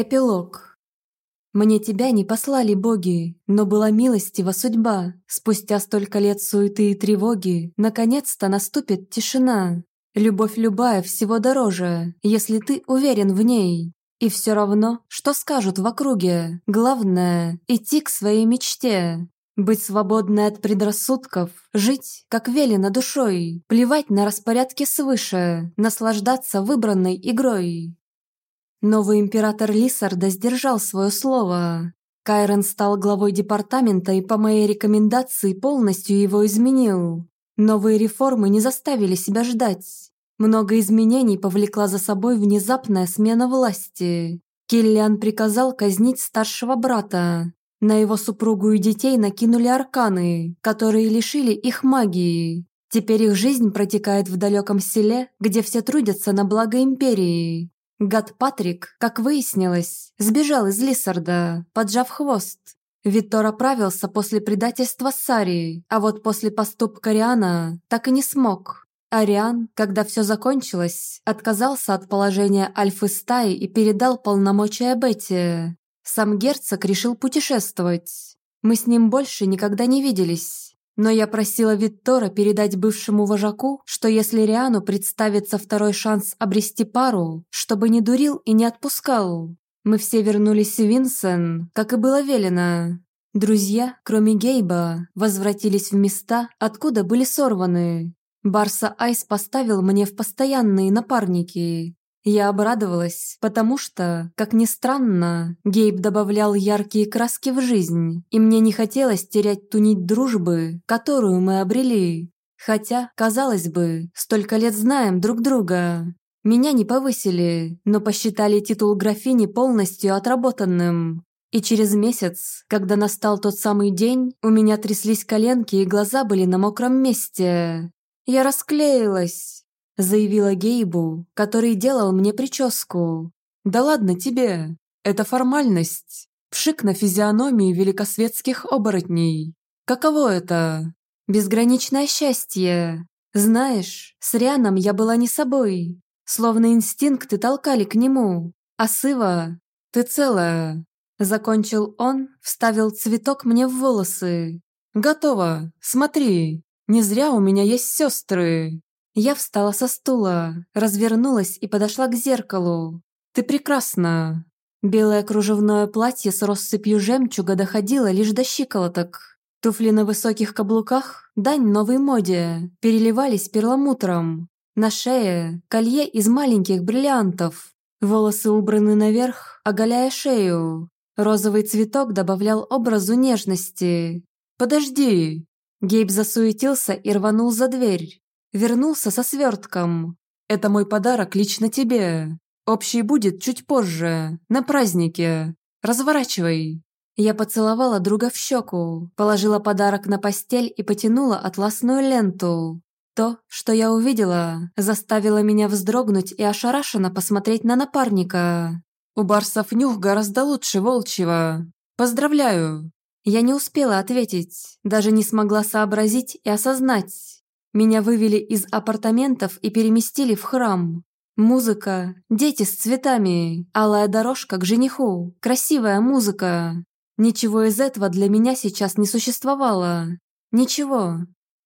Эпилог. Мне тебя не послали боги, но была милостива судьба. Спустя столько лет суеты и тревоги, наконец-то наступит тишина. Любовь любая всего дороже, если ты уверен в ней. И все равно, что скажут в округе, главное – идти к своей мечте. Быть свободной от предрассудков, жить, как велено душой, плевать на распорядки свыше, наслаждаться выбранной игрой. Новый император Лисарда сдержал свое слово. Кайрон стал главой департамента и по моей рекомендации полностью его изменил. Новые реформы не заставили себя ждать. Много изменений повлекла за собой внезапная смена власти. Киллиан приказал казнить старшего брата. На его супругу и детей накинули арканы, которые лишили их магии. Теперь их жизнь протекает в далеком селе, где все трудятся на благо Империи. Гад Патрик, как выяснилось, сбежал из Лиссарда, поджав хвост. Виттор оправился после предательства Сари, а вот после поступка Риана так и не смог. Ариан, когда все закончилось, отказался от положения альфы стаи и передал полномочия Бетти. Сам герцог решил путешествовать. Мы с ним больше никогда не виделись. Но я просила Виттора передать бывшему вожаку, что если Риану представится второй шанс обрести пару, чтобы не дурил и не отпускал. Мы все вернулись в Винсен, как и было велено. Друзья, кроме Гейба, возвратились в места, откуда были сорваны. Барса Айс поставил мне в постоянные напарники, я обрадовалась, потому что, как ни странно, Гейб добавлял яркие краски в жизнь, и мне не хотелось терять ту нить дружбы, которую мы обрели. Хотя, казалось бы, столько лет знаем друг друга. Меня не повысили, но посчитали титул графини полностью отработанным. И через месяц, когда настал тот самый день, у меня тряслись коленки и глаза были на мокром месте. Я расклеилась заявила Гейбу, который делал мне прическу. «Да ладно тебе, это формальность. Пшик на физиономии великосветских оборотней. Каково это? Безграничное счастье. Знаешь, с Рианом я была не собой. Словно инстинкты толкали к нему. А Сыва, ты целая». Закончил он, вставил цветок мне в волосы. «Готово, смотри, не зря у меня есть сестры. Я встала со стула, развернулась и подошла к зеркалу. «Ты прекрасна!» Белое кружевное платье с россыпью жемчуга доходило лишь до щиколоток. Туфли на высоких каблуках, дань новой моде, переливались перламутром. На шее – колье из маленьких бриллиантов. Волосы убраны наверх, оголяя шею. Розовый цветок добавлял образу нежности. «Подожди!» Гейб засуетился и рванул за дверь. Вернулся со свертком. Это мой подарок лично тебе. Общий будет чуть позже, на празднике. Разворачивай». Я поцеловала друга в щеку, положила подарок на постель и потянула атласную ленту. То, что я увидела, заставило меня вздрогнуть и ошарашенно посмотреть на напарника. У барсов нюх гораздо лучше волчьего. Поздравляю. Я не успела ответить, даже не смогла сообразить и осознать, меня вывели из апартаментов и переместили в храм. Музыка, дети с цветами, алая дорожка к жениху, красивая музыка. Ничего из этого для меня сейчас не существовало. Ничего.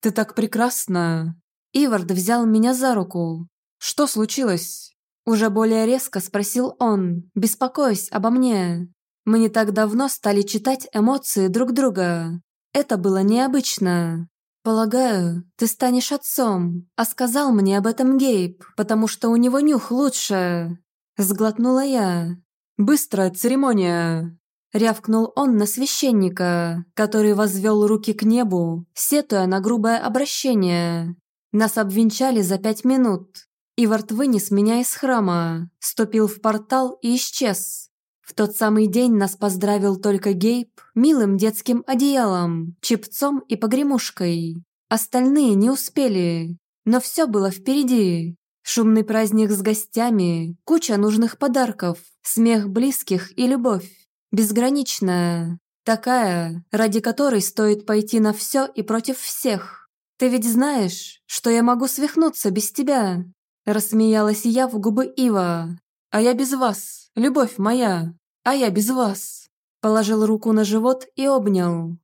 Ты так прекрасна. Ивард взял меня за руку. Что случилось? Уже более резко спросил он, беспокоясь обо мне. Мы не так давно стали читать эмоции друг друга. Это было необычно. «Полагаю, ты станешь отцом, а сказал мне об этом Гейб, потому что у него нюх лучше». Сглотнула я. «Быстрая церемония!» Рявкнул он на священника, который возвел руки к небу, сетуя на грубое обращение. Нас обвенчали за пять минут. Ивард вынес меня из храма, ступил в портал и исчез. Тот самый день нас поздравил только Гейб милым детским одеялом, чепцом и погремушкой. Остальные не успели, но все было впереди. Шумный праздник с гостями, куча нужных подарков, смех близких и любовь. Безграничная. Такая, ради которой стоит пойти на все и против всех. Ты ведь знаешь, что я могу свихнуться без тебя. Рассмеялась я в губы Ива. А я без вас, любовь моя. А я без вас. Положил руку на живот и обнял.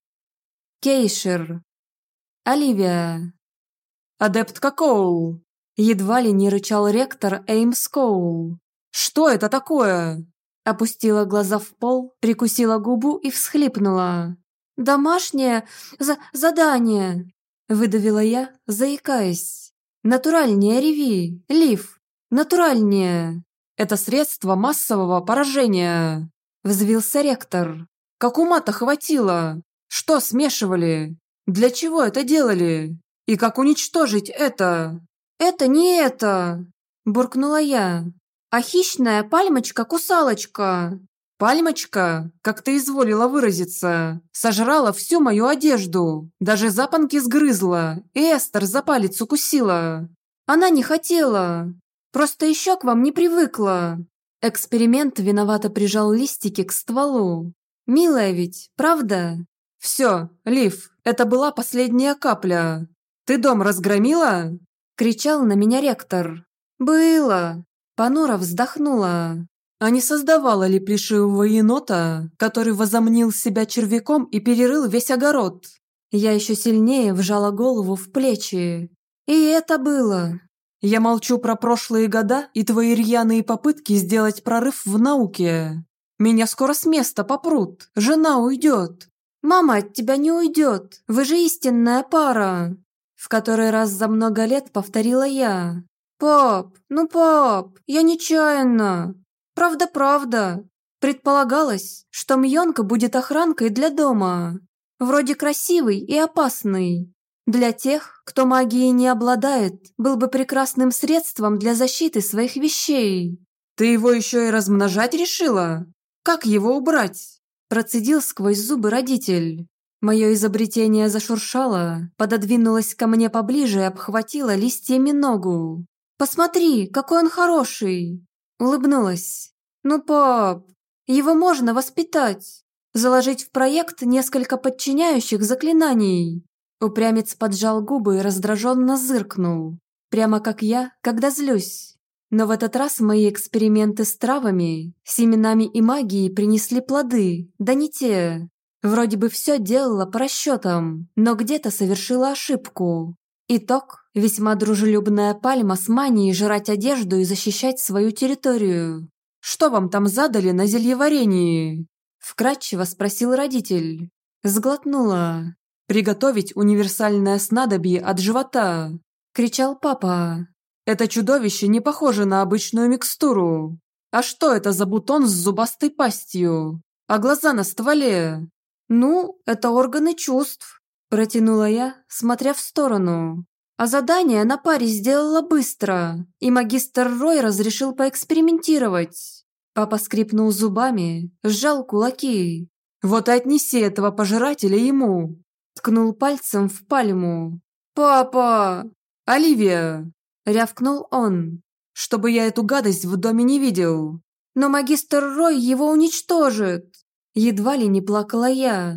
Кейшер. Оливия. Адепт Коул. Едва ли не рычал ректор Эймс Коул. «Что это такое?» Опустила глаза в пол, прикусила губу и всхлипнула. «Домашнее за задание!» Выдавила я, заикаясь. «Натуральнее реви, лив, натуральнее!» «Это средство массового поражения!» Взвился ректор. «Как ума-то хватило! Что смешивали? Для чего это делали? И как уничтожить это?» «Это не это!» Буркнула я. «А хищная пальмочка-кусалочка!» «Пальмочка, как ты изволила выразиться, сожрала всю мою одежду, даже запонки сгрызла, и Эстер за палец укусила. Она не хотела, просто еще к вам не привыкла». Эксперимент виновато прижал листики к стволу. «Милая ведь, правда?» «Все, Лив, это была последняя капля. Ты дом разгромила?» Кричал на меня ректор. «Было!» Панура вздохнула. А не создавала ли плешивого енота, который возомнил себя червяком и перерыл весь огород? Я еще сильнее вжала голову в плечи. И это было. Я молчу про прошлые года и твои рьяные попытки сделать прорыв в науке. Меня скоро с места попрут, жена уйдет. Мама от тебя не уйдет, вы же истинная пара. В который раз за много лет повторила я. «Пап, ну пап, я нечаянно. Правда-правда. Предполагалось, что Мьонка будет охранкой для дома. Вроде красивый и опасный. Для тех, кто магией не обладает, был бы прекрасным средством для защиты своих вещей. Ты его еще и размножать решила? Как его убрать? Процедил сквозь зубы родитель. Мое изобретение зашуршало, пододвинулось ко мне поближе и обхватило листьями ногу. «Посмотри, какой он хороший!» Улыбнулась. «Ну, пап, его можно воспитать. Заложить в проект несколько подчиняющих заклинаний». Упрямец поджал губы и раздраженно зыркнул. Прямо как я, когда злюсь. Но в этот раз мои эксперименты с травами, семенами и магией принесли плоды, да не те. Вроде бы все делала по расчетам, но где-то совершила ошибку. Итог – весьма дружелюбная пальма с манией жрать одежду и защищать свою территорию. «Что вам там задали на зельеварении?» – вкратчиво спросил родитель. Сглотнула. «Приготовить универсальное снадобье от живота!» – кричал папа. «Это чудовище не похоже на обычную микстуру. А что это за бутон с зубастой пастью? А глаза на стволе?» «Ну, это органы чувств», Протянула я, смотря в сторону. А задание на паре сделала быстро, и магистр Рой разрешил поэкспериментировать. Папа скрипнул зубами, сжал кулаки. «Вот и отнеси этого пожирателя ему!» Ткнул пальцем в пальму. «Папа! Оливия!» Рявкнул он. «Чтобы я эту гадость в доме не видел!» «Но магистр Рой его уничтожит!» Едва ли не плакала я.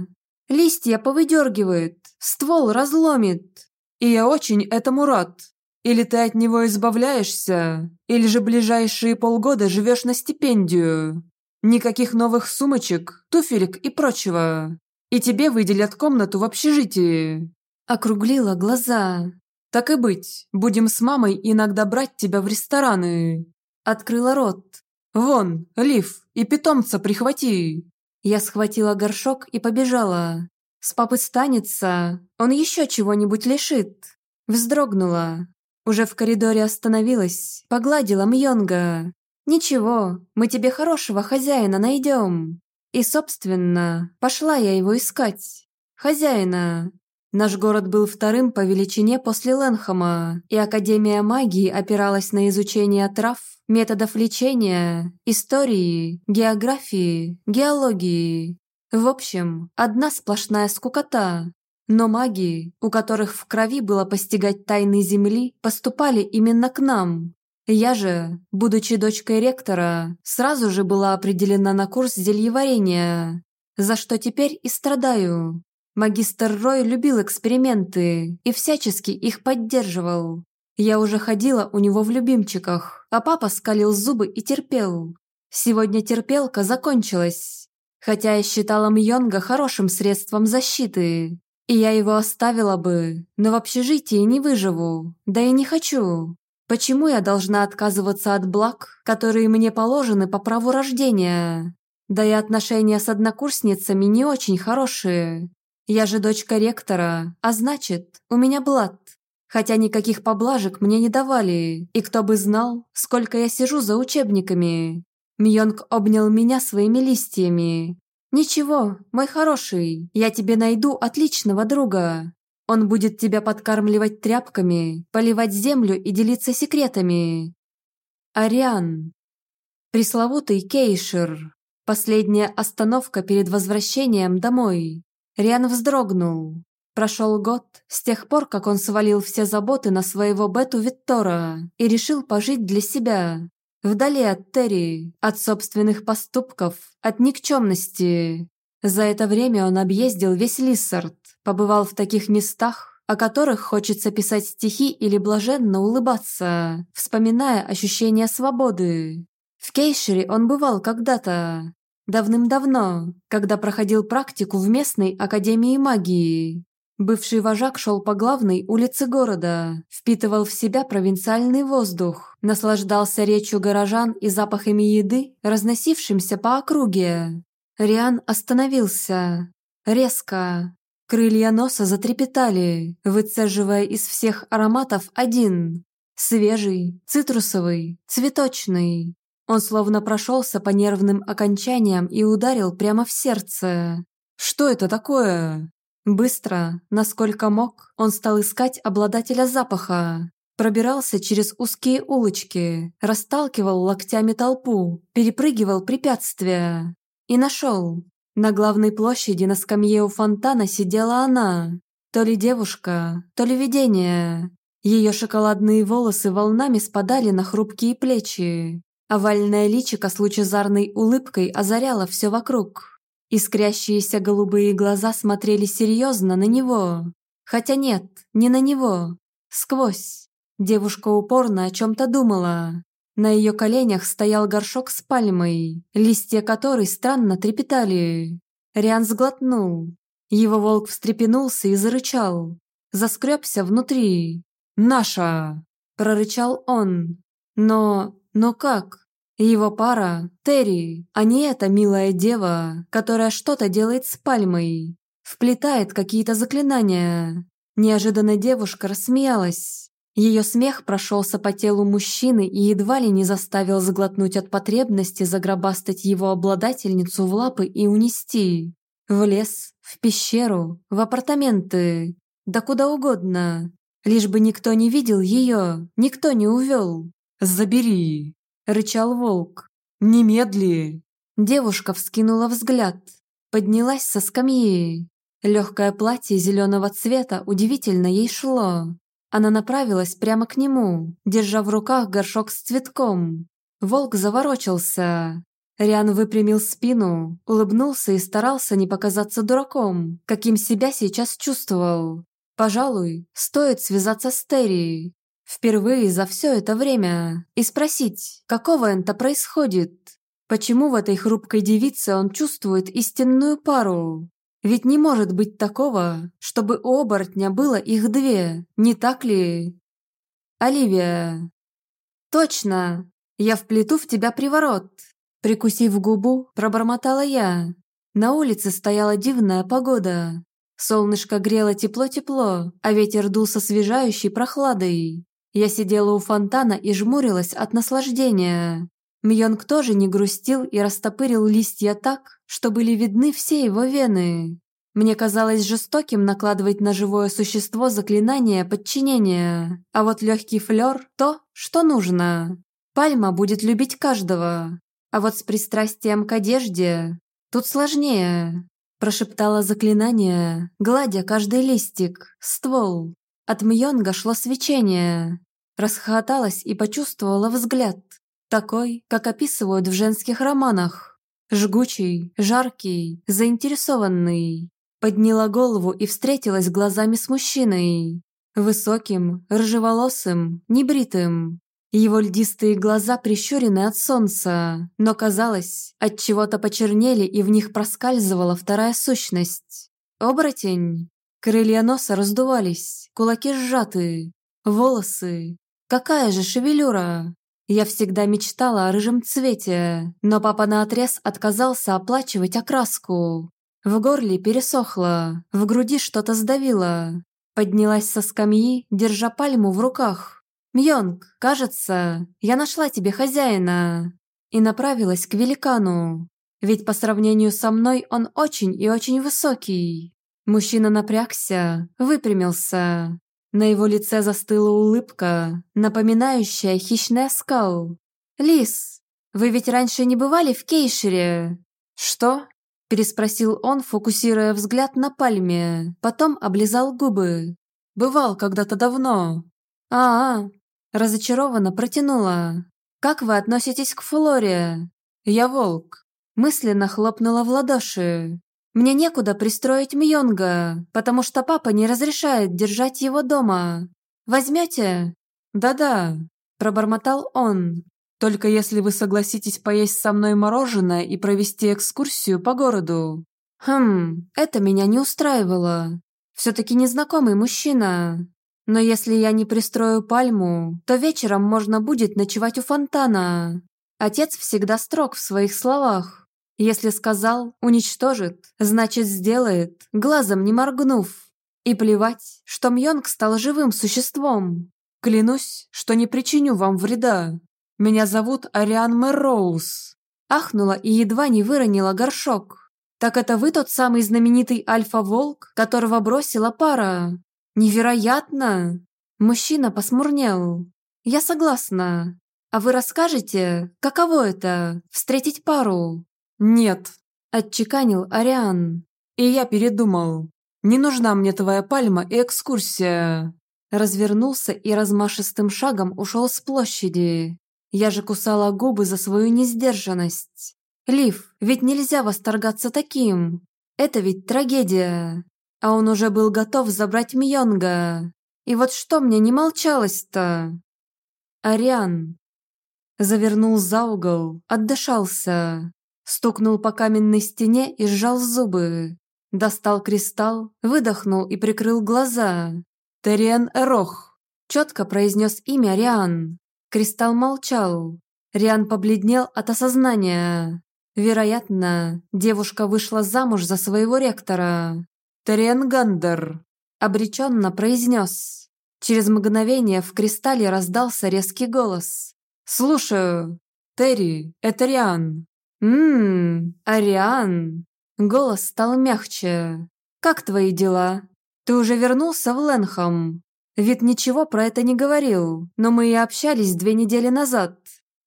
Листья повыдергивает, ствол разломит. И я очень этому рад. Или ты от него избавляешься, или же ближайшие полгода живешь на стипендию. Никаких новых сумочек, туфелек и прочего. И тебе выделят комнату в общежитии. Округлила глаза. Так и быть, будем с мамой иногда брать тебя в рестораны. Открыла рот. Вон, Лив, и питомца прихвати. Я схватила горшок и побежала. С папы станется, он еще чего-нибудь лишит. Вздрогнула. Уже в коридоре остановилась, погладила Мьонга. «Ничего, мы тебе хорошего хозяина найдем». И, собственно, пошла я его искать. Хозяина. Наш город был вторым по величине после Ленхама, и Академия магии опиралась на изучение трав, методов лечения, истории, географии, геологии. В общем, одна сплошная скукота. Но маги, у которых в крови было постигать тайны Земли, поступали именно к нам. Я же, будучи дочкой ректора, сразу же была определена на курс зельеварения, за что теперь и страдаю. Магистр Рой любил эксперименты и всячески их поддерживал. Я уже ходила у него в любимчиках, а папа скалил зубы и терпел. Сегодня терпелка закончилась. Хотя я считала Мьонга хорошим средством защиты. И я его оставила бы, но в общежитии не выживу, да и не хочу. Почему я должна отказываться от благ, которые мне положены по праву рождения? Да и отношения с однокурсницами не очень хорошие. Я же дочка ректора, а значит, у меня блат. Хотя никаких поблажек мне не давали, и кто бы знал, сколько я сижу за учебниками. Мьонг обнял меня своими листьями. «Ничего, мой хороший, я тебе найду отличного друга. Он будет тебя подкармливать тряпками, поливать землю и делиться секретами». Ариан. Пресловутый Кейшир. Последняя остановка перед возвращением домой. Риан вздрогнул. Прошел год с тех пор, как он свалил все заботы на своего Бету Виттора и решил пожить для себя. Вдали от Терри, от собственных поступков, от никчемности. За это время он объездил весь Лиссард, побывал в таких местах, о которых хочется писать стихи или блаженно улыбаться, вспоминая ощущение свободы. В Кейшере он бывал когда-то, давным-давно, когда проходил практику в местной академии магии. Бывший вожак шел по главной улице города, впитывал в себя провинциальный воздух, наслаждался речью горожан и запахами еды, разносившимся по округе. Риан остановился. Резко. Крылья носа затрепетали, выцеживая из всех ароматов один. Свежий, цитрусовый, цветочный. Он словно прошелся по нервным окончаниям и ударил прямо в сердце. «Что это такое?» Быстро, насколько мог, он стал искать обладателя запаха. Пробирался через узкие улочки, расталкивал локтями толпу, перепрыгивал препятствия. И нашел. На главной площади на скамье у фонтана сидела она. То ли девушка, то ли видение. Ее шоколадные волосы волнами спадали на хрупкие плечи. Овальное личико с лучезарной улыбкой озаряло все вокруг. Искрящиеся голубые глаза смотрели серьезно на него. Хотя нет, не на него. Сквозь. Девушка упорно о чем-то думала. На ее коленях стоял горшок с пальмой, листья которой странно трепетали. Риан сглотнул. Его волк встрепенулся и зарычал. Заскребся внутри. «Наша!» – прорычал он. «Но... но как? Его пара – Терри, а не эта милая дева, которая что-то делает с пальмой. Вплетает какие-то заклинания. Неожиданно девушка рассмеялась. Ее смех прошелся по телу мужчины и едва ли не заставил заглотнуть от потребности загробастать его обладательницу в лапы и унести. В лес, в пещеру, в апартаменты, да куда угодно. Лишь бы никто не видел ее, никто не увел. «Забери!» – рычал волк. «Немедли!» Девушка вскинула взгляд, поднялась со скамьи. Легкое платье зеленого цвета удивительно ей шло. Она направилась прямо к нему, держа в руках горшок с цветком. Волк заворочился. Риан выпрямил спину, улыбнулся и старался не показаться дураком, каким себя сейчас чувствовал. Пожалуй, стоит связаться с Терри. Впервые за все это время. И спросить, какого это происходит? Почему в этой хрупкой девице он чувствует истинную пару? Ведь не может быть такого, чтобы у оборотня было их две, не так ли? Оливия. Точно. Я вплету в тебя приворот. Прикусив губу, пробормотала я. На улице стояла дивная погода. Солнышко грело тепло-тепло, а ветер дул со освежающей прохладой. Я сидела у фонтана и жмурилась от наслаждения. Мьонг тоже не грустил и растопырил листья так, что были видны все его вены. Мне казалось жестоким накладывать на живое существо заклинание подчинения, а вот легкий флер – то, что нужно. Пальма будет любить каждого, а вот с пристрастием к одежде тут сложнее. Прошептала заклинание, гладя каждый листик, ствол. От Мьонга шло свечение. Расхохоталась и почувствовала взгляд. Такой, как описывают в женских романах. Жгучий, жаркий, заинтересованный. Подняла голову и встретилась глазами с мужчиной. Высоким, рыжеволосым, небритым. Его льдистые глаза прищурены от солнца, но казалось, от чего-то почернели и в них проскальзывала вторая сущность. Оборотень. Крылья носа раздувались, кулаки сжаты, волосы. Какая же шевелюра! Я всегда мечтала о рыжем цвете, но папа наотрез отказался оплачивать окраску. В горле пересохло, в груди что-то сдавило. Поднялась со скамьи, держа пальму в руках. «Мьонг, кажется, я нашла тебе хозяина!» И направилась к великану. Ведь по сравнению со мной он очень и очень высокий. Мужчина напрягся, выпрямился. На его лице застыла улыбка, напоминающая хищный оскал. «Лис, вы ведь раньше не бывали в Кейшере?» «Что?» – переспросил он, фокусируя взгляд на пальме, потом облизал губы. «Бывал когда-то давно». «А-а», – разочарованно протянула. «Как вы относитесь к Флоре?» «Я волк», – мысленно хлопнула в ладоши. Мне некуда пристроить Мьонга, потому что папа не разрешает держать его дома. Возьмете? Да-да, пробормотал он. Только если вы согласитесь поесть со мной мороженое и провести экскурсию по городу. Хм, это меня не устраивало. Все-таки незнакомый мужчина. Но если я не пристрою пальму, то вечером можно будет ночевать у фонтана. Отец всегда строг в своих словах. Если сказал, уничтожит, значит сделает, глазом не моргнув. И плевать, что Мьонг стал живым существом. Клянусь, что не причиню вам вреда. Меня зовут Ариан Мэрроуз. Ахнула и едва не выронила горшок. Так это вы тот самый знаменитый альфа-волк, которого бросила пара? Невероятно! Мужчина посмурнел. Я согласна. А вы расскажете, каково это – встретить пару? «Нет», – отчеканил Ариан. И я передумал. «Не нужна мне твоя пальма и экскурсия». Развернулся и размашистым шагом ушел с площади. Я же кусала губы за свою несдержанность. «Лив, ведь нельзя восторгаться таким. Это ведь трагедия. А он уже был готов забрать Мьонга. И вот что мне не молчалось-то?» Ариан. Завернул за угол, отдышался. Стукнул по каменной стене и сжал зубы. Достал кристалл, выдохнул и прикрыл глаза. «Териан Эрох!» Четко произнес имя Риан. Кристалл молчал. Риан побледнел от осознания. Вероятно, девушка вышла замуж за своего ректора. «Териан Гандер!» Обреченно произнес. Через мгновение в кристалле раздался резкий голос. «Слушаю. Терри, это Риан. «Ммм, Ариан!» Голос стал мягче. «Как твои дела? Ты уже вернулся в Ленхам?» Вид ничего про это не говорил, но мы и общались две недели назад.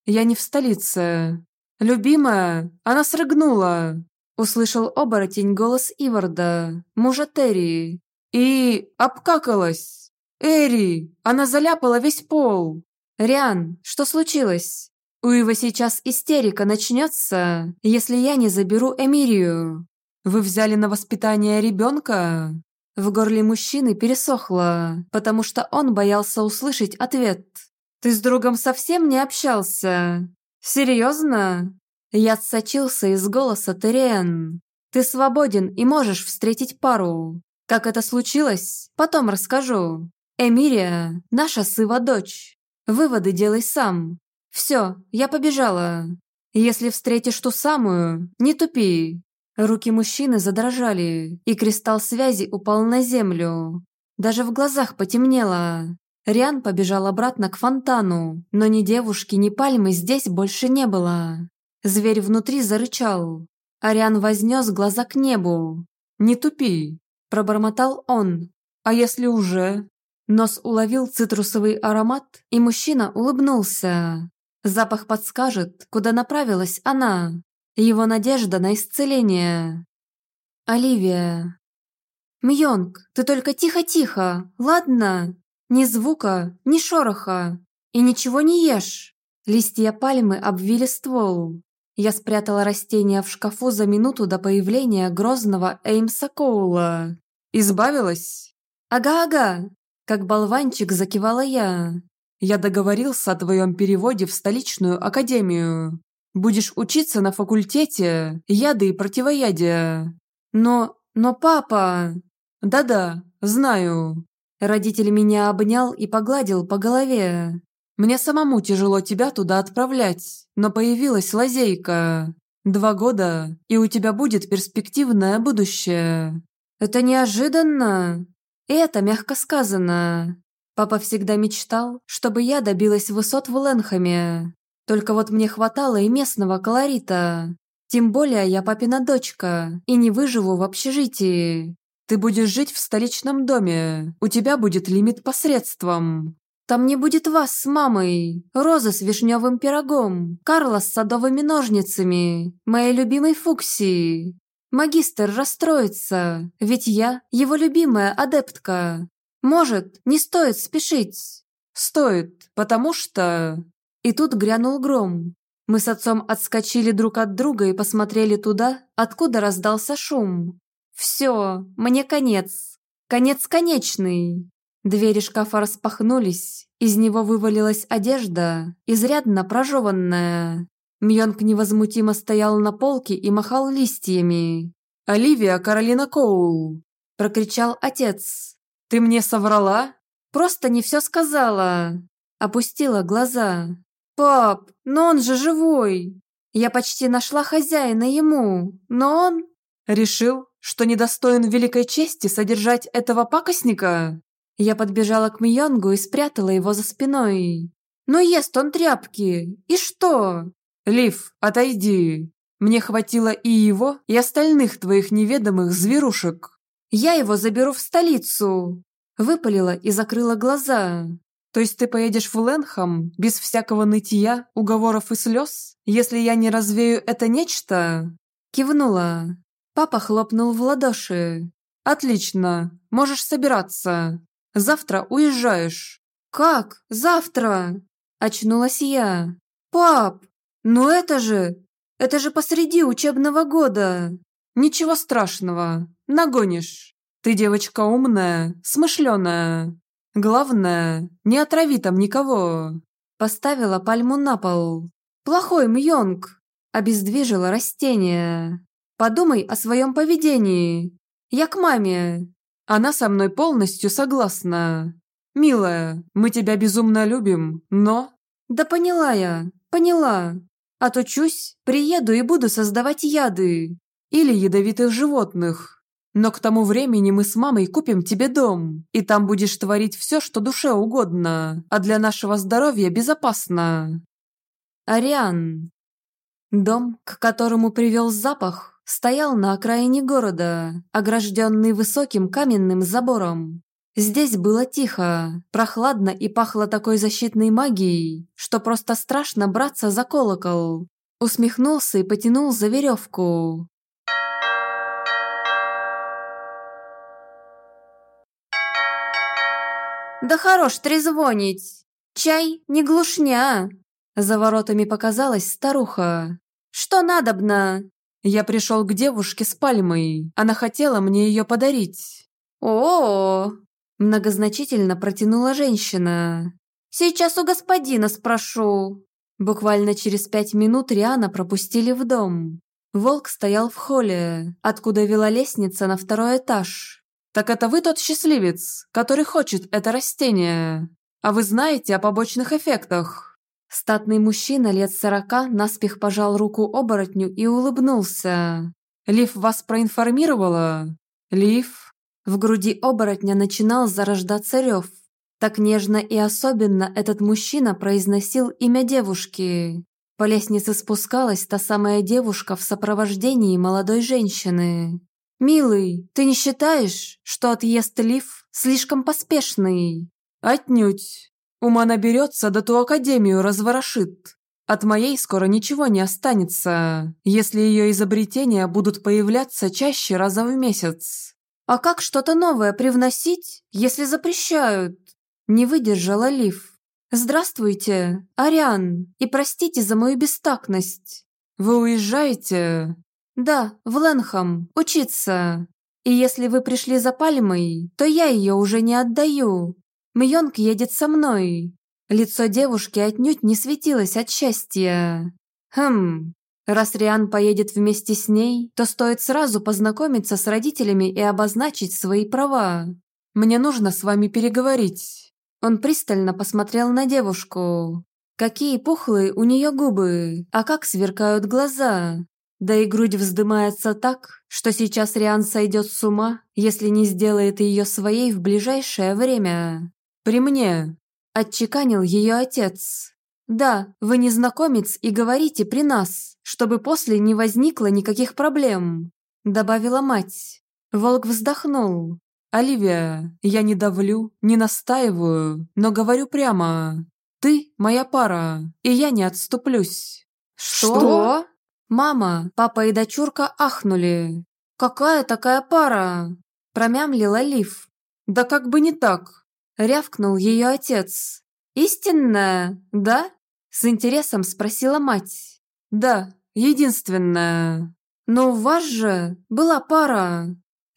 Я не в столице. «Любимая, она срыгнула!» Услышал оборотень голос Иварда, мужа Терри. «И обкакалась! Эри, она заляпала весь пол!» «Риан, что случилось?» У его сейчас истерика начнется, если я не заберу Эмирию. Вы взяли на воспитание ребенка?» В горле мужчины пересохло, потому что он боялся услышать ответ. «Ты с другом совсем не общался? Серьезно?» Я отсочился из голоса Терен. «Ты свободен и можешь встретить пару. Как это случилось, потом расскажу. Эмирия – наша сыва дочь. Выводы делай сам. «Все, я побежала. Если встретишь ту самую, не тупи». Руки мужчины задрожали, и кристалл связи упал на землю. Даже в глазах потемнело. Риан побежал обратно к фонтану, но ни девушки, ни пальмы здесь больше не было. Зверь внутри зарычал. Ариан вознес глаза к небу. «Не тупи», – пробормотал он. «А если уже?» Нос уловил цитрусовый аромат, и мужчина улыбнулся. Запах подскажет, куда направилась она. Его надежда на исцеление. Оливия. Мьонг, ты только тихо-тихо, ладно? Ни звука, ни шороха. И ничего не ешь. Листья пальмы обвили ствол. Я спрятала растение в шкафу за минуту до появления грозного Эймса Коула. Избавилась? Ага-ага, как болванчик закивала я. Я договорился о твоем переводе в столичную академию. Будешь учиться на факультете яды и противоядия. Но... но папа... Да-да, знаю. Родитель меня обнял и погладил по голове. Мне самому тяжело тебя туда отправлять, но появилась лазейка. Два года, и у тебя будет перспективное будущее. Это неожиданно. И это мягко сказано. Папа всегда мечтал, чтобы я добилась высот в Ленхаме. Только вот мне хватало и местного колорита. Тем более я папина дочка и не выживу в общежитии. Ты будешь жить в столичном доме. У тебя будет лимит по средствам. Там не будет вас с мамой, Розы с вишневым пирогом, Карла с садовыми ножницами, моей любимой Фуксии. Магистр расстроится, ведь я его любимая адептка. Может, не стоит спешить? Стоит, потому что... И тут грянул гром. Мы с отцом отскочили друг от друга и посмотрели туда, откуда раздался шум. Все, мне конец. Конец конечный. Двери шкафа распахнулись, из него вывалилась одежда, изрядно прожеванная. Мьонг невозмутимо стоял на полке и махал листьями. «Оливия Каролина Коул!» – прокричал отец. «Ты мне соврала?» «Просто не все сказала!» Опустила глаза. «Пап, но он же живой!» Я почти нашла хозяина ему, но он... Решил, что недостоин великой чести содержать этого пакостника? Я подбежала к Мьонгу и спрятала его за спиной. «Но ест он тряпки! И что?» «Лив, отойди! Мне хватило и его, и остальных твоих неведомых зверушек!» «Я его заберу в столицу!» Выпалила и закрыла глаза. «То есть ты поедешь в Ленхам без всякого нытья, уговоров и слез, если я не развею это нечто?» Кивнула. Папа хлопнул в ладоши. «Отлично, можешь собираться. Завтра уезжаешь». «Как? Завтра?» Очнулась я. «Пап, ну это же... Это же посреди учебного года!» «Ничего страшного, нагонишь. Ты девочка умная, смышленая. Главное, не отрави там никого». Поставила пальму на пол. «Плохой Мьонг!» Обездвижила растение. «Подумай о своем поведении. Я к маме. Она со мной полностью согласна. Милая, мы тебя безумно любим, но...» «Да поняла я, поняла. Отучусь, приеду и буду создавать яды. Или ядовитых животных. Но к тому времени мы с мамой купим тебе дом, и там будешь творить все, что душе угодно, а для нашего здоровья безопасно». Ариан. Дом, к которому привел запах, стоял на окраине города, огражденный высоким каменным забором. Здесь было тихо, прохладно и пахло такой защитной магией, что просто страшно браться за колокол. Усмехнулся и потянул за веревку. «Да хорош трезвонить! Чай не глушня!» За воротами показалась старуха. «Что надобно?» Я пришел к девушке с пальмой. Она хотела мне ее подарить. О, -о, -о многозначительно протянула женщина. Сейчас у господина спрошу. Буквально через пять минут Риана пропустили в дом. Волк стоял в холле, откуда вела лестница на второй этаж. «Так это вы тот счастливец, который хочет это растение. А вы знаете о побочных эффектах?» Статный мужчина лет сорока наспех пожал руку оборотню и улыбнулся. «Лив вас проинформировала? Лив?» В груди оборотня начинал зарождаться рев. Так нежно и особенно этот мужчина произносил имя девушки. По лестнице спускалась та самая девушка в сопровождении молодой женщины. «Милый, ты не считаешь, что отъезд Лив слишком поспешный?» «Отнюдь. Ума наберется, да ту академию разворошит. От моей скоро ничего не останется, если ее изобретения будут появляться чаще раза в месяц. А как что-то новое привносить, если запрещают? Не выдержала Лив. Здравствуйте, Ариан, и простите за мою бестактность. Вы уезжаете? Да, в Ленхам, учиться. И если вы пришли за пальмой, то я ее уже не отдаю. Мьонг едет со мной. Лицо девушки отнюдь не светилось от счастья. Хм, раз Риан поедет вместе с ней, то стоит сразу познакомиться с родителями и обозначить свои права. Мне нужно с вами переговорить. Он пристально посмотрел на девушку. Какие пухлые у нее губы, а как сверкают глаза. Да и грудь вздымается так, что сейчас Риан сойдет с ума, если не сделает ее своей в ближайшее время. «При мне», – отчеканил ее отец. «Да, вы незнакомец и говорите при нас, чтобы после не возникло никаких проблем», – добавила мать. Волк вздохнул. «Оливия, я не давлю, не настаиваю, но говорю прямо. Ты моя пара, и я не отступлюсь». «Что?» Что? Мама, папа и дочурка ахнули. «Какая такая пара?» Промямлила Лив. «Да как бы не так!» Рявкнул ее отец. «Истинная, да?» С интересом спросила мать. «Да, единственная». «Но у вас же была пара».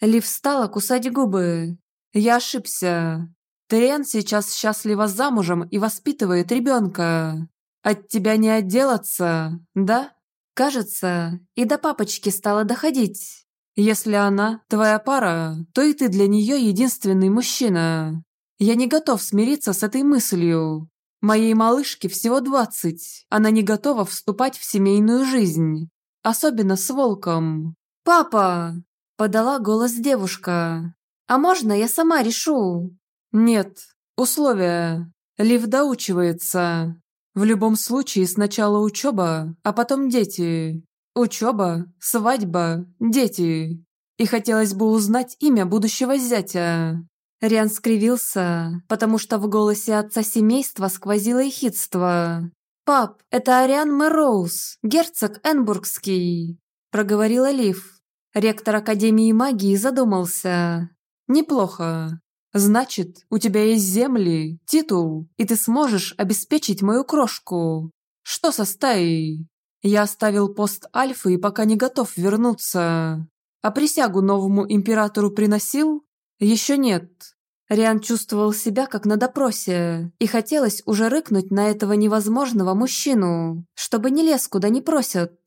Лив стала кусать губы. «Я ошибся. Терен сейчас счастлива замужем и воспитывает ребенка. От тебя не отделаться, да?» Кажется, и до папочки стало доходить. Если она твоя пара, то и ты для нее единственный мужчина. Я не готов смириться с этой мыслью. Моей малышке всего двадцать. Она не готова вступать в семейную жизнь. Особенно с волком. «Папа!» – подала голос девушка. «А можно я сама решу?» «Нет. Условия. Лив доучивается. В любом случае сначала учеба, а потом дети. Учеба, свадьба, дети. И хотелось бы узнать имя будущего зятя. Риан скривился, потому что в голосе отца семейства сквозило ехидство. «Пап, это Ариан Мэроуз, герцог Энбургский», – проговорила Лив. Ректор Академии магии задумался. «Неплохо. Значит, у тебя есть земли, титул, и ты сможешь обеспечить мою крошку. Что со стаей? Я оставил пост Альфы и пока не готов вернуться. А присягу новому императору приносил? Еще нет. Риан чувствовал себя как на допросе, и хотелось уже рыкнуть на этого невозможного мужчину, чтобы не лез куда не просят.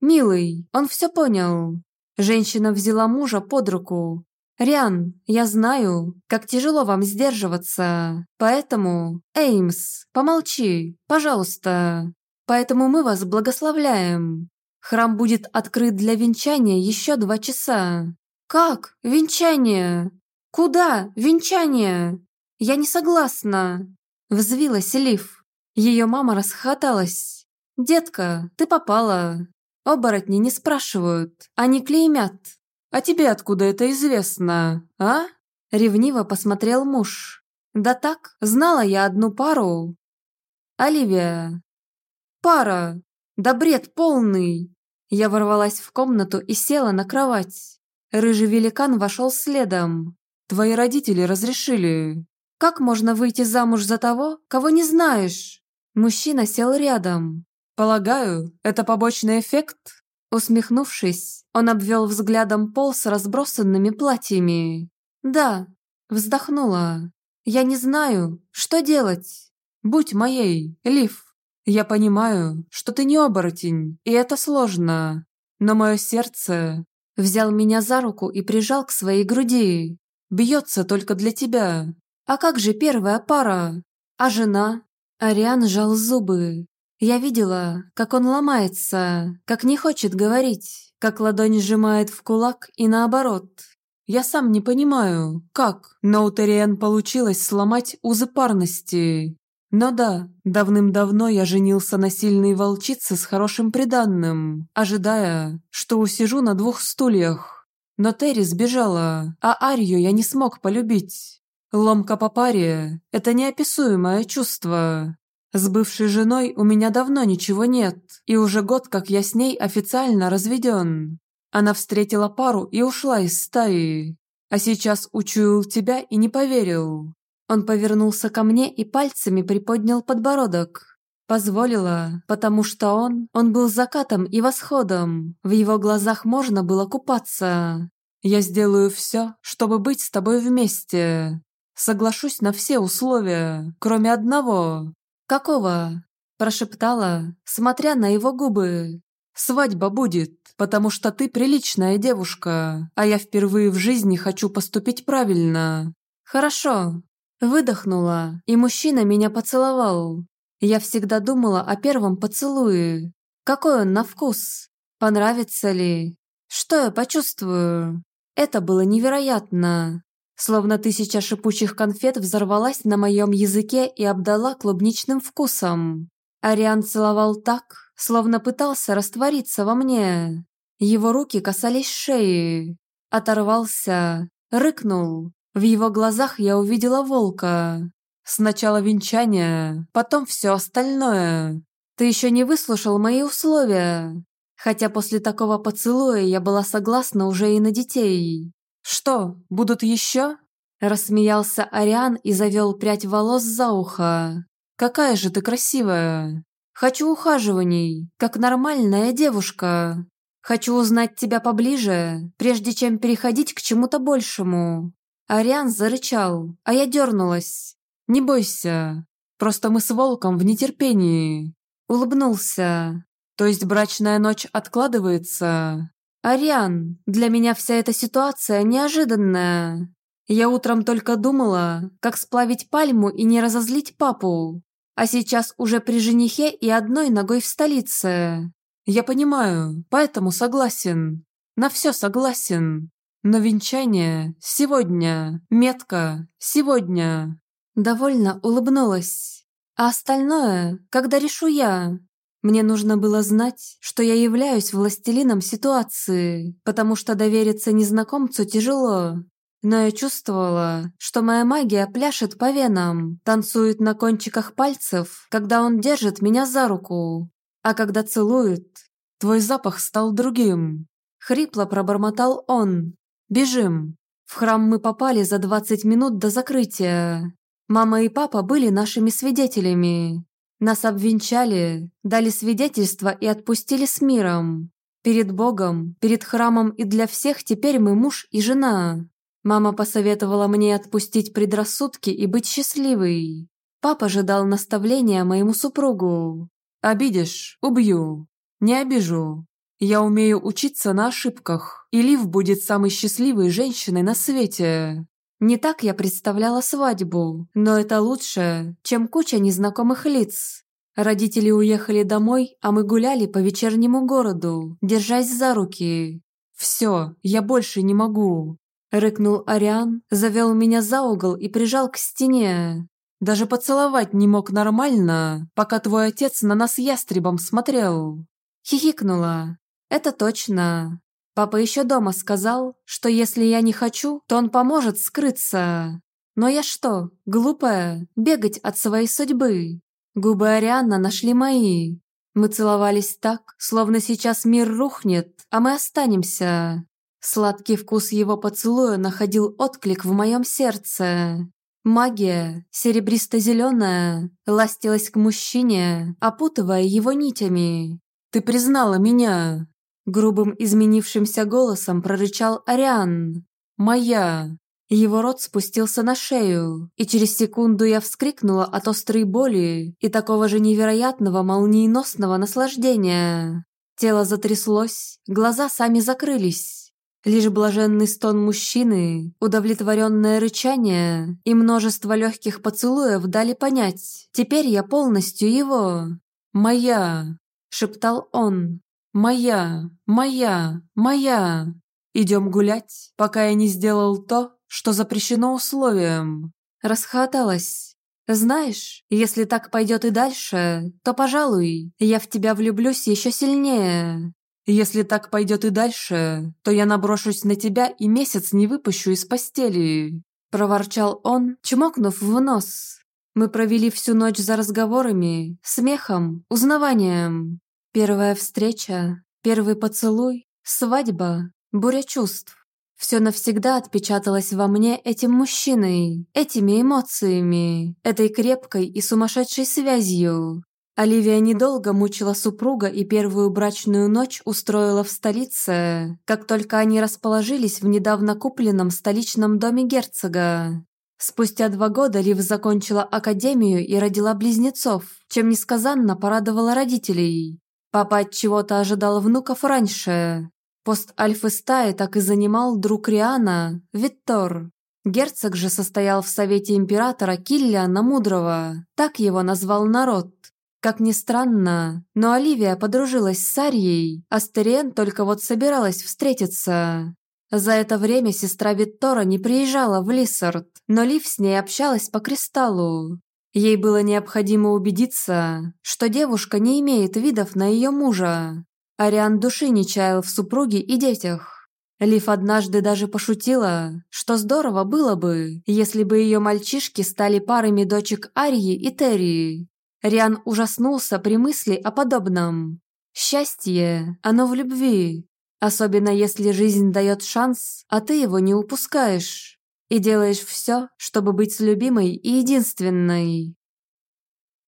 «Милый, он все понял». Женщина взяла мужа под руку «Риан, я знаю, как тяжело вам сдерживаться, поэтому, Эймс, помолчи, пожалуйста. Поэтому мы вас благословляем. Храм будет открыт для венчания еще два часа». «Как? Венчание? Куда? Венчание? Я не согласна!» Взвилась Лив. Ее мама расхоталась. «Детка, ты попала. Оборотни не спрашивают, они клеймят. «А тебе откуда это известно, а?» Ревниво посмотрел муж. «Да так, знала я одну пару». «Оливия». «Пара! Да бред полный!» Я ворвалась в комнату и села на кровать. Рыжий великан вошел следом. «Твои родители разрешили». «Как можно выйти замуж за того, кого не знаешь?» Мужчина сел рядом. «Полагаю, это побочный эффект?» Усмехнувшись, он обвел взглядом пол с разбросанными платьями. «Да», вздохнула. «Я не знаю, что делать. Будь моей, Лив. Я понимаю, что ты не оборотень, и это сложно. Но мое сердце...» Взял меня за руку и прижал к своей груди. «Бьется только для тебя». «А как же первая пара? А жена?» Ариан сжал зубы. Я видела, как он ломается, как не хочет говорить, как ладонь сжимает в кулак и наоборот. Я сам не понимаю, как, но у Терриен получилось сломать узы парности. Но да, давным-давно я женился на сильной волчице с хорошим приданным, ожидая, что усижу на двух стульях. Но Терри сбежала, а Арию я не смог полюбить. Ломка по паре – это неописуемое чувство. С бывшей женой у меня давно ничего нет, и уже год, как я с ней официально разведен. Она встретила пару и ушла из стаи. А сейчас учуял тебя и не поверил. Он повернулся ко мне и пальцами приподнял подбородок. Позволила, потому что он, он был закатом и восходом. В его глазах можно было купаться. Я сделаю все, чтобы быть с тобой вместе. Соглашусь на все условия, кроме одного. «Какого?» – прошептала, смотря на его губы. «Свадьба будет, потому что ты приличная девушка, а я впервые в жизни хочу поступить правильно». «Хорошо». Выдохнула, и мужчина меня поцеловал. Я всегда думала о первом поцелуе. Какой он на вкус? Понравится ли? Что я почувствую? Это было невероятно. Словно тысяча шипучих конфет взорвалась на моем языке и обдала клубничным вкусом. Ариан целовал так, словно пытался раствориться во мне. Его руки касались шеи. Оторвался, рыкнул. В его глазах я увидела волка. Сначала венчание, потом все остальное. Ты еще не выслушал мои условия. Хотя после такого поцелуя я была согласна уже и на детей. Что, будут еще? Рассмеялся Ариан и завел прядь волос за ухо. Какая же ты красивая. Хочу ухаживаний, как нормальная девушка. Хочу узнать тебя поближе, прежде чем переходить к чему-то большему. Ариан зарычал, а я дернулась. «Не бойся, просто мы с Волком в нетерпении». Улыбнулся. «То есть брачная ночь откладывается?» «Ариан, для меня вся эта ситуация неожиданная. Я утром только думала, как сплавить пальму и не разозлить папу. А сейчас уже при женихе и одной ногой в столице. Я понимаю, поэтому согласен. На все согласен. Но венчание сегодня, метка, сегодня. Довольно улыбнулась. А остальное, когда решу я. Мне нужно было знать, что я являюсь властелином ситуации, потому что довериться незнакомцу тяжело. Но я чувствовала, что моя магия пляшет по венам, танцует на кончиках пальцев, когда он держит меня за руку. А когда целует, твой запах стал другим. Хрипло пробормотал он. «Бежим!» В храм мы попали за 20 минут до закрытия. Мама и папа были нашими свидетелями. Нас обвенчали, дали свидетельство и отпустили с миром. Перед Богом, перед храмом и для всех теперь мы муж и жена. Мама посоветовала мне отпустить предрассудки и быть счастливой. Папа же дал наставление моему супругу. «Обидишь – убью. Не обижу. Я умею учиться на ошибках, и Лив будет самой счастливой женщиной на свете. Не так я представляла свадьбу, но это лучше, чем куча незнакомых лиц. Родители уехали домой, а мы гуляли по вечернему городу, держась за руки. «Все, я больше не могу», – рыкнул Ариан, завел меня за угол и прижал к стене. «Даже поцеловать не мог нормально, пока твой отец на нас ястребом смотрел». Хихикнула. «Это точно. Папа еще дома сказал, что если я не хочу, то он поможет скрыться. Но я что, глупая, бегать от своей судьбы? Губы Арианна нашли мои. Мы целовались так, словно сейчас мир рухнет, а мы останемся. Сладкий вкус его поцелуя находил отклик в моем сердце. Магия, серебристо-зеленая, ластилась к мужчине, опутывая его нитями. «Ты признала меня!» Грубым изменившимся голосом прорычал Ариан. «Моя!» Его рот спустился на шею, и через секунду я вскрикнула от острой боли и такого же невероятного молниеносного наслаждения. Тело затряслось, глаза сами закрылись. Лишь блаженный стон мужчины, удовлетворенное рычание и множество легких поцелуев дали понять, теперь я полностью его. «Моя!» – шептал он, «Моя, моя, моя! Идем гулять, пока я не сделал то, что запрещено условием». Расхоталась. «Знаешь, если так пойдет и дальше, то, пожалуй, я в тебя влюблюсь еще сильнее. Если так пойдет и дальше, то я наброшусь на тебя и месяц не выпущу из постели», проворчал он, чмокнув в нос. Мы провели всю ночь за разговорами, смехом, узнаванием. Первая встреча, первый поцелуй, свадьба, буря чувств. Все навсегда отпечаталось во мне этим мужчиной, этими эмоциями, этой крепкой и сумасшедшей связью. Оливия недолго мучила супруга и первую брачную ночь устроила в столице, как только они расположились в недавно купленном столичном доме герцога. Спустя два года Лив закончила академию и родила близнецов, чем несказанно порадовала родителей. Папа от чего-то ожидал внуков раньше. Пост альфы стаи так и занимал друг Риана, Виттор. Герцог же состоял в совете императора Киллиана Мудрого, так его назвал народ. Как ни странно, но Оливия подружилась с Сарьей, а Стериен только вот собиралась встретиться. За это время сестра Виттора не приезжала в Лиссард, но Лив с ней общалась по кристаллу. Ей было необходимо убедиться, что девушка не имеет видов на ее мужа. Ариан души не чаял в супруге и детях. Лив однажды даже пошутила, что здорово было бы, если бы ее мальчишки стали парами дочек Арии и Терри. Риан ужаснулся при мысли о подобном. Счастье, оно в любви, Особенно если жизнь дает шанс, а ты его не упускаешь. И делаешь все, чтобы быть любимой и единственной.